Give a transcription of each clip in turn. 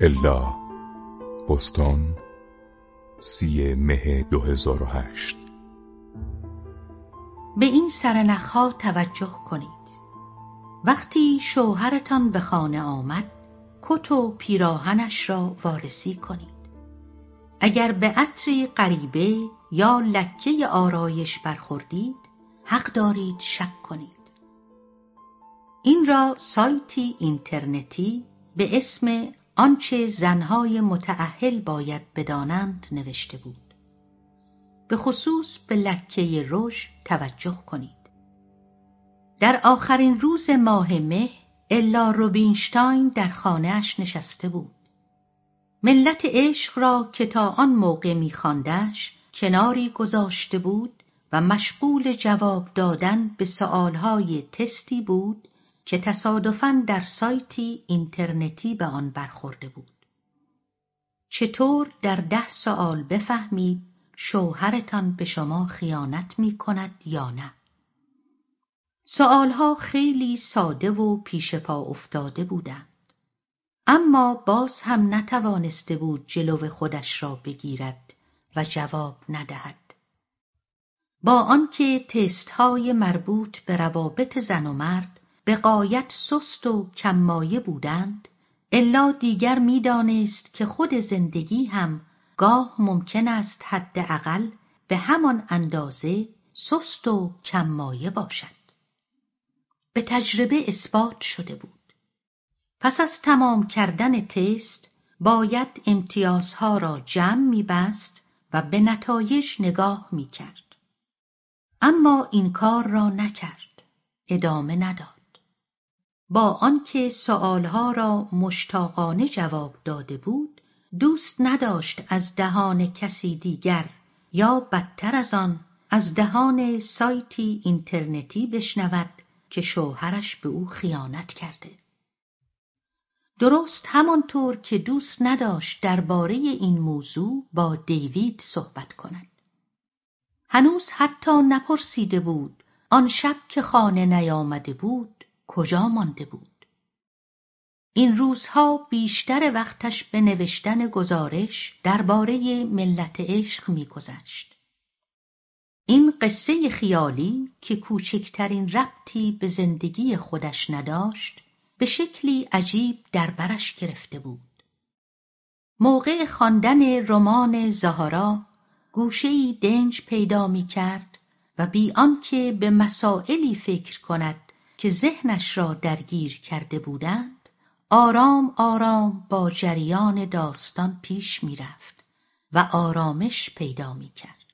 الا بستون سی مه 2008 به این سرنخها توجه کنید. وقتی شوهرتان به خانه آمد کت و پیراهنش را وارسی کنید. اگر به عطر غریبه یا لکه آرایش برخوردید حق دارید شک کنید. این را سایتی اینترنتی به اسم آنچه زنهای متعهل باید بدانند نوشته بود. به خصوص به لکه رژ توجه کنید. در آخرین روز ماه مه الا روبینشتاین در خانهاش نشسته بود. ملت عشق را که تا آن موقع میخواندش کناری گذاشته بود و مشغول جواب دادن به سؤالهای تستی بود که تصادفاً در سایتی اینترنتی به آن برخورده بود. چطور در ده سوال بفهمید شوهرتان به شما خیانت می کند یا نه؟ سؤالها خیلی ساده و پیش پا افتاده بودند. اما باز هم نتوانسته بود جلو خودش را بگیرد و جواب ندهد. با آنکه تستهای مربوط به روابط زن و مرد به قایت سست و کممایه بودند. الا دیگر می‌دانست که خود زندگی هم گاه ممکن است حداقل به همان اندازه سست و کممایه باشد. به تجربه اثبات شده بود. پس از تمام کردن تست باید امتیازها را جمع میبست و به نتایج نگاه می‌کرد. اما این کار را نکرد. ادامه نداد. با آنکه سؤالها را مشتاقانه جواب داده بود دوست نداشت از دهان کسی دیگر یا بدتر از آن از دهان سایتی اینترنتی بشنود که شوهرش به او خیانت کرده. درست همانطور که دوست نداشت درباره این موضوع با دیوید صحبت کند. هنوز حتی نپرسیده بود آن شب که خانه نیامده بود کجا مانده بود؟ این روزها بیشتر وقتش به نوشتن گزارش درباره ملت عشق میگذشت. این قصه خیالی که کوچکترین ربطی به زندگی خودش نداشت به شکلی عجیب در برش گرفته بود. موقع خواندن رمان زهارا گوشهای دنج پیدا می کرد و بی آنکه به مسائلی فکر کند که ذهنش را درگیر کرده بودند آرام آرام با جریان داستان پیش می‌رفت و آرامش پیدا می کرد.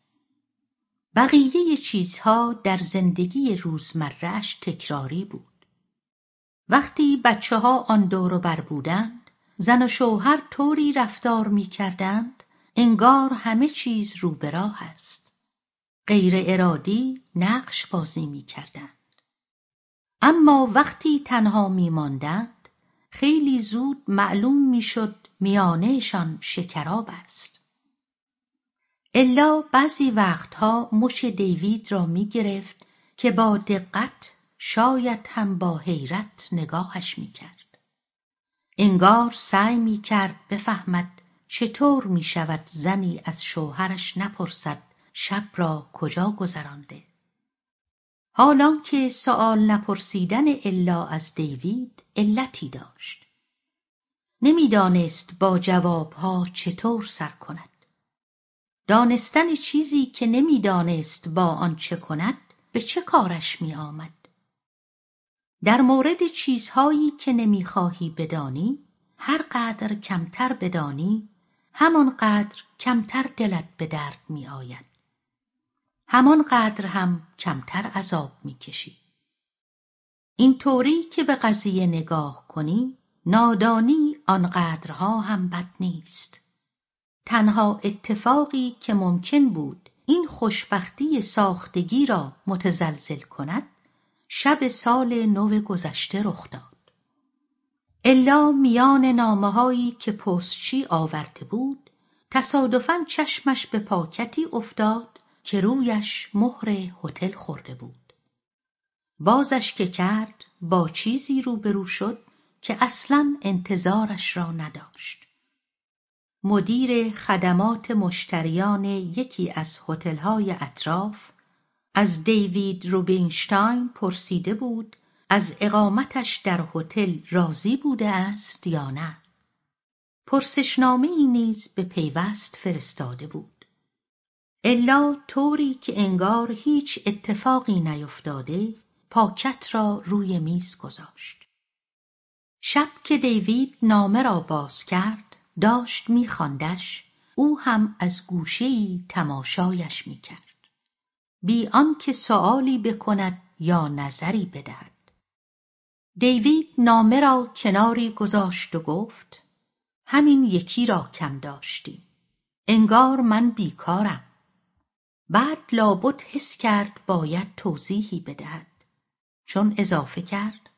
بقیه چیزها در زندگی روزمرهش تکراری بود. وقتی بچه ها آن دور بر بودند زن و شوهر طوری رفتار می کردند انگار همه چیز رو به راه است. غیر ارادی نقش بازی می کردند اما وقتی تنها می ماندند خیلی زود معلوم می شد میانهشان شکراب است الا بعضی وقتها مش دیوید را می گرفت که با دقت شاید هم با حیرت نگاهش می کرد. انگار سعی می کرد بفهمد چطور می شود زنی از شوهرش نپرسد شب را کجا گذرانده. حالان که سؤال نپرسیدن الا از دیوید علتی داشت. نمی‌دانست با جوابها چطور سر کند. دانستن چیزی که نمی‌دانست با آن چه کند به چه کارش می آمد؟ در مورد چیزهایی که نمی‌خواهی بدانی هر قدر کمتر بدانی همانقدر کمتر دلت به درد می آید. همان قدر هم کمتر عذاب می‌کشی. این طوری که به قضیه نگاه کنی نادانی آنقدرها هم بد نیست. تنها اتفاقی که ممکن بود این خوشبختی ساختگی را متزلزل کند شب سال نو گذشته رخ داد الا میان نامههایی که پستچی آورده بود تصادفا چشمش به پاکتی افتاد که رویش مهر هتل خورده بود. بازش که کرد با چیزی روبرو شد که اصلا انتظارش را نداشت. مدیر خدمات مشتریان یکی از هتل‌های اطراف از دیوید روبینشتاین پرسیده بود از اقامتش در هتل راضی بوده است یا نه؟ پرسشنامه ای نیز به پیوست فرستاده بود. الا طوری که انگار هیچ اتفاقی نیفتاده پاکت را روی میز گذاشت. شب که دیوید نامه را باز کرد داشت میخواندش او هم از گوشهای تماشایش می‌کرد. بی آنکه سؤالی بکند یا نظری بدهد. دیوید نامه را کناری گذاشت و گفت همین یکی را کم داشتیم. انگار من بیکارم. بعد لابد حس کرد باید توضیحی بدهد. چون اضافه کرد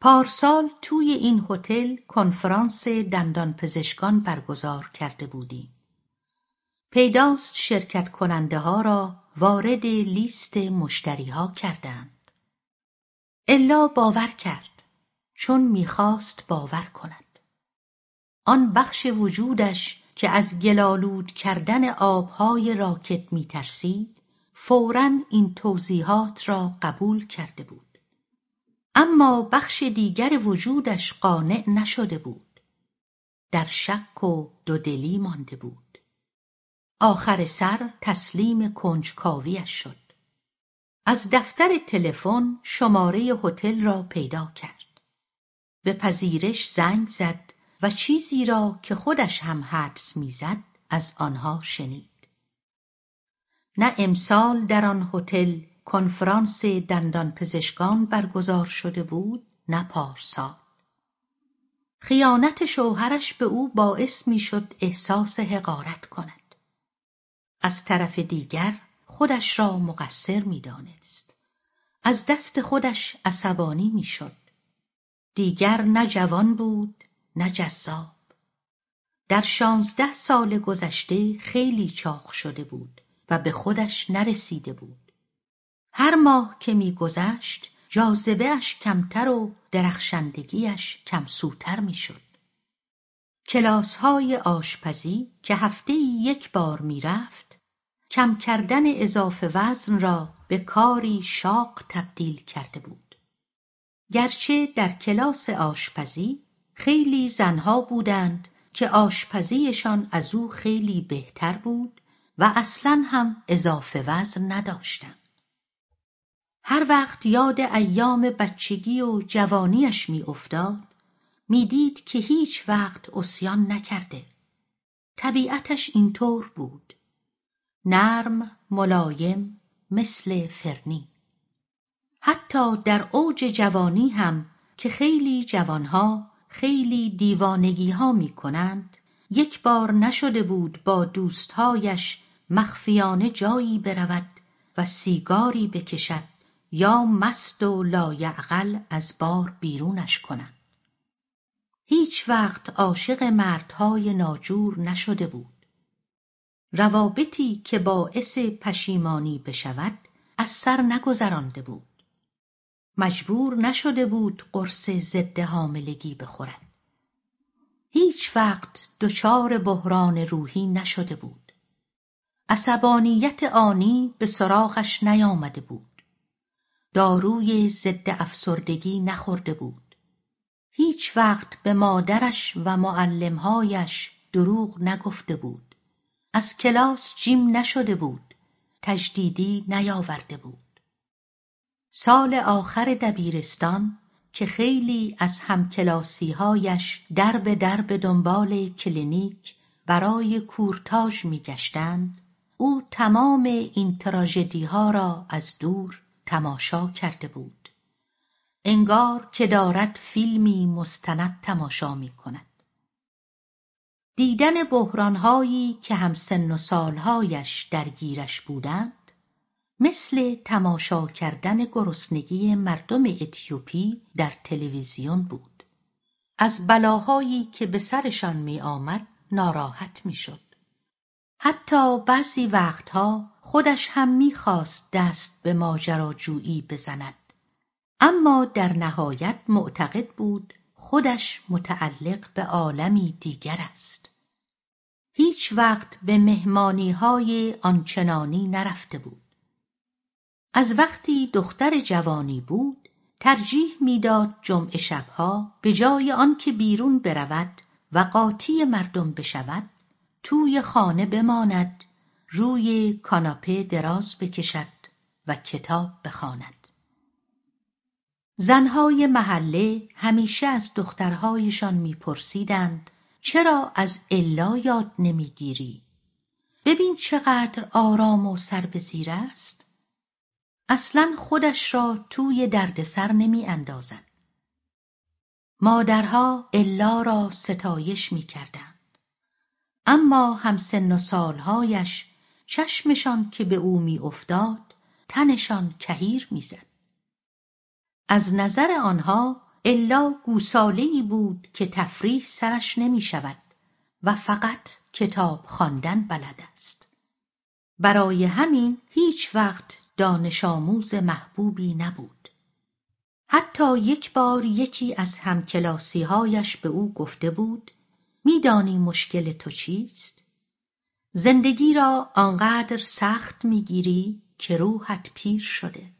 پارسال توی این هتل کنفرانس دندانپزشکان برگزار کرده بودیم. پیداست شرکت کننده ها را وارد لیست مشتری ها کردند. الا باور کرد چون می‌خواست باور کند. آن بخش وجودش که از گلالود کردن آبهای راکت میترسید فورا این توضیحات را قبول کرده بود. اما بخش دیگر وجودش قانع نشده بود. در شک و دودلی مانده بود. آخر سر تسلیم کنجکاویش شد. از دفتر تلفن شماره هتل را پیدا کرد. به پذیرش زنگ زد و چیزی را که خودش هم حدس می‌زد از آنها شنید. نه امسال در آن هتل کنفرانس دندانپزشکان برگزار شده بود نه پارسال. خیانت شوهرش به او باعث می‌شد احساس حقارت کند. از طرف دیگر خودش را مقصر می‌دانست. از دست خودش عصبانی می‌شد. دیگر نه جوان بود نه جذاب. در شانزده سال گذشته خیلی چاق شده بود و به خودش نرسیده بود. هر ماه که میگذشت جاذبهاش کمتر و درخشندگیش کمسوتر می‌شد. کلاسهای آشپزی که هفته یک بار می‌رفت کم کردن اضافه وزن را به کاری شاق تبدیل کرده بود. گرچه در کلاس آشپزی خیلی زنها بودند که آشپزیشان از او خیلی بهتر بود و اصلا هم اضافه وزن نداشتند. هر وقت یاد ایام بچگی و جوانیش میافتاد می‌دید که هیچ وقت عصیان نکرده. طبیعتش اینطور بود. نرم ملایم مثل فرنی. حتی در اوج جوانی هم که خیلی جوانها خیلی دیوانگیها می کنند یک بار نشده بود با دوستهایش مخفیانه جایی برود و سیگاری بکشد یا مست و لایعقل از بار بیرونش کنند. هیچ وقت عاشق مردهای ناجور نشده بود. روابطی که باعث پشیمانی بشود از سر نگذرانده بود. مجبور نشده بود قرص ضد حاملگی بخورد. هیچ وقت دچار بحران روحی نشده بود. عصبانیت آنی به سراغش نیامده بود. داروی ضد افسردگی نخورده بود. هیچ وقت به مادرش و معلمهایش دروغ نگفته بود. از کلاس جیم نشده بود. تجدیدی نیاورده بود. سال آخر دبیرستان که خیلی از همکلاسیهایش در به در به دنبال کلینیک برای کورتاژ میگشتند او تمام این تراژدیها را از دور تماشا کرده بود انگار که دارد فیلمی مستند تماشا می کند. دیدن بحرانهایی که هم سن و سالهایش درگیرش بودند مثل تماشا کردن گرسنگی مردم اتیوپی در تلویزیون بود از بلاهایی که به سرشان می آمد ناراحت می شد. حتی بعضی وقتها خودش هم می‌خواست دست به ماجراجویی بزند اما در نهایت معتقد بود خودش متعلق به عالمی دیگر است هیچ وقت به مهمانی های آنچنانی نرفته بود. از وقتی دختر جوانی بود ترجیح می‌داد جمعه شبها به جای آنکه بیرون برود و قاطی مردم بشود توی خانه بماند روی کاناپه دراز بکشد و کتاب بخواند. زنهای محله همیشه از دخترهایشان میپرسیدند چرا از الا یاد نمی‌گیری؟ ببین چقدر آرام و سر است. اصلا خودش را توی دردسر نمی اندازد. مادرها الا را ستایش می کردند. اما هم سن و سالهایش چشمشان که به او می افتاد تنشان کهیر می‌زد. از نظر آنها الا گوسالهای بود که تفریح سرش نمی شود و فقط کتاب خواندن بلد است. برای همین هیچ وقت دانش آموز محبوبی نبود. حتی یک بار یکی از همکلاسیهایش به او گفته بود میدانی مشکل تو چیست؟ زندگی را آنقدر سخت می‌گیری که روحت پیر شده.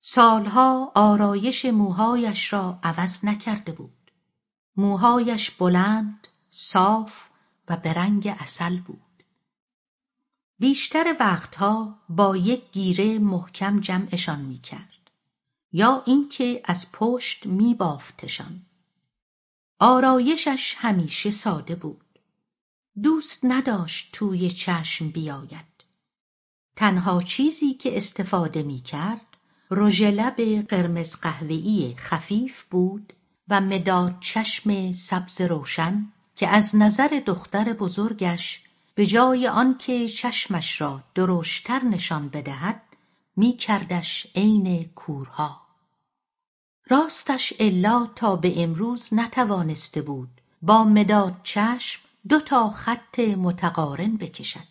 سالها آرایش موهایش را عوض نکرده بود. موهایش بلند، صاف و به رنگ اصل بود. بیشتر وقتها با یک گیره محکم جمعشان می‌کرد یا اینکه از پشت میبافتشان. آرایشش همیشه ساده بود. دوست نداشت توی چشم بیاید. تنها چیزی که استفاده می‌کرد رژ لب قرمز قهوه‌ای خفیف بود و مداد چشم سبز روشن که از نظر دختر بزرگش به جای آنکه چشمش را درشتر نشان بدهد میکردش عین کورها. راستش الا تا به امروز نتوانسته بود با مداد چشم دو تا خط متقارن بکشد.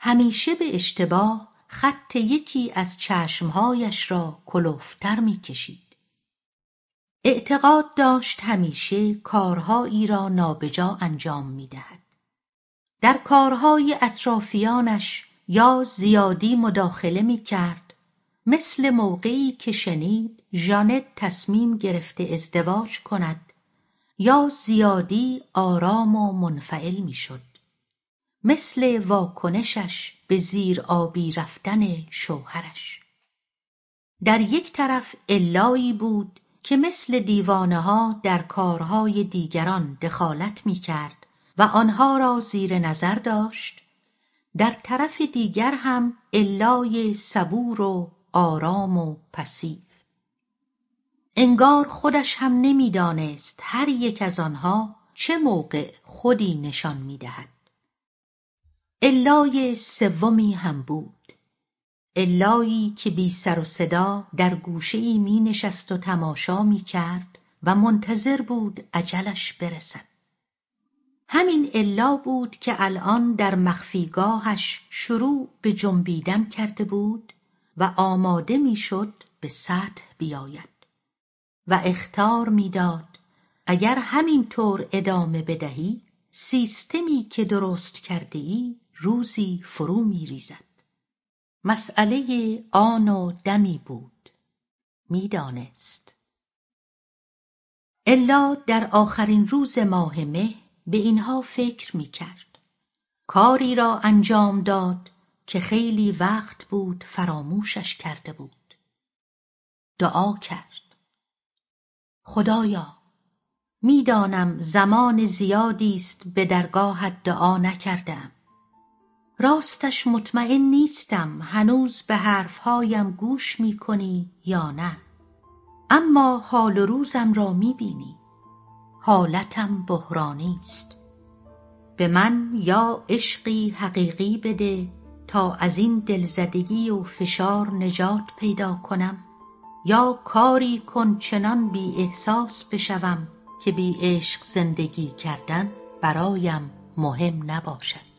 همیشه به اشتباه خط یکی از چشمهایش را کلوفتر می‌کشید. اعتقاد داشت همیشه کارهایی را نابجا انجام می‌دهد. در کارهای اطرافیانش یا زیادی مداخله می‌کرد. مثل موقعی که شنید ژانت تصمیم گرفته ازدواج کند یا زیادی آرام و منفعل می‌شد. مثل واکنشش به زیر آبی رفتن شوهرش. در یک طرف علایی بود که مثل دیوانه ها در کارهای دیگران دخالت می کرد و آنها را زیر نظر داشت. در طرف دیگر هم علای صبور و آرام و پسیو. انگار خودش هم نمی‌دانست هر یک از آنها چه موقع خودی نشان می‌دهد. علای سومی هم بود. علایی که بی سر و صدا در گوشه ای می نشست و تماشا می کرد و منتظر بود عجلش برسد. همین الا بود که الان در مخفیگاهش شروع به جنبیدن کرده بود و آماده می‌شد به سطح بیاید و اختار می‌داد. اگر همین طور ادامه بدهی سیستمی که درست کرده ای روزی فرو میریزد. مسئله آن و دمی بود. می‌دانست. الا در آخرین روز ماه مه به اینها فکر می‌کرد. کاری را انجام داد که خیلی وقت بود فراموشش کرده بود. دعا کرد. خدایا می‌دانم زمان زیادی است به درگاهت دعا نکردم. راستش مطمئن نیستم هنوز به حرفهایم گوش می یا نه. اما حال و روزم را می بینی حالتم بحرانی است به من یا عشقی حقیقی بده تا از این دلزدگی و فشار نجات پیدا کنم یا کاری کن چنان بی احساس بشوم که بی عشق زندگی کردن برایم مهم نباشد.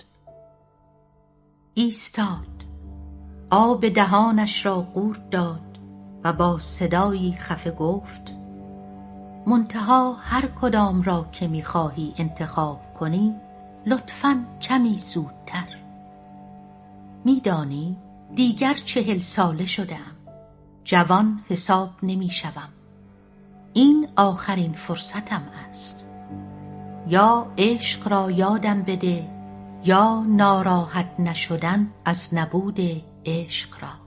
ایستاد. آب دهانش را قورت داد و با صدایی خفه گفت منتها هر کدام را که می‌خواهی انتخاب کنی لطفا کمی زودتر. میدانی دیگر چهل ساله شدم جوان حساب نمی شوم. این آخرین فرصتم است. یا عشق را یادم بده یا ناراحت نشدن از نبود عشق را.